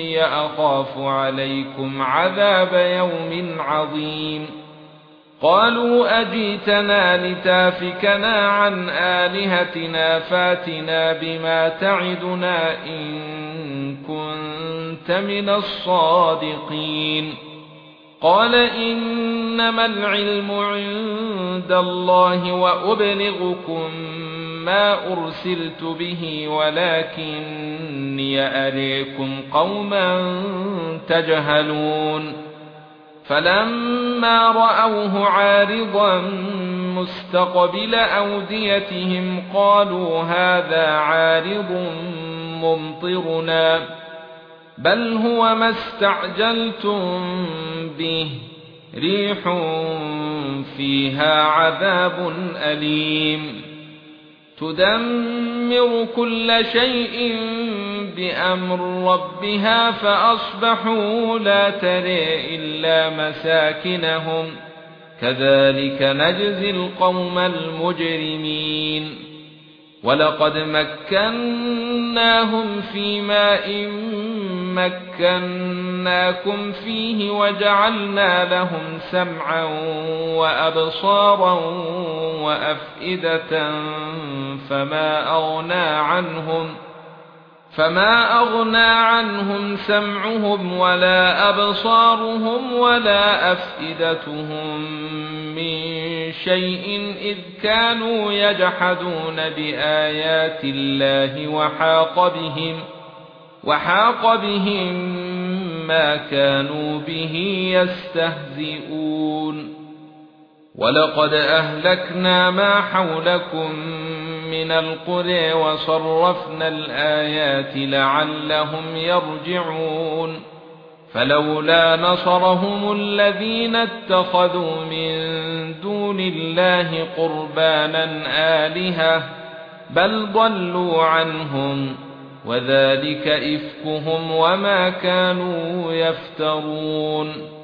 إني أخاف عليكم عذاب يوم عظيم. قالوا اجيتنا لتافكنا عن آلهتنا فاتنا بما تعدنا إن كنت من الصادقين. قال إنما العلم عند الله وأبلغكم ما أرسلت به ولكني أريكم قوما تجهلون. فلما رأوه عارضا مستقبل أوديتهم قالوا هذا عارض ممطرنا بل هو ما استعجلتم به ريح فيها عذاب أليم. تدمر كل شيء بأمر ربها فأصبحوا لا ترى إلا مساكنهم. كذلك نجزي القوم المجرمين. ولقد مكناهم في ماء مكناكم فيه وجعلنا لهم سمعا وأبصارا وأفئدة فما أغنى عنهم فما أغنى عنهم سمعهم ولا أبصارهم ولا أفئدتهم من شيء إذ كانوا يجحدون بآيات الله وحاق بهم وحاق بهم ما كانوا به يستهزئون ولقد أهلكنا ما حولكم من القرى وصرفنا الآيات لعلهم يرجعون فلولا نصرهم الذين اتخذوا من دون الله قربانا آلهة بل ضلوا عنهم وذلك إفكهم وما كانوا يفترون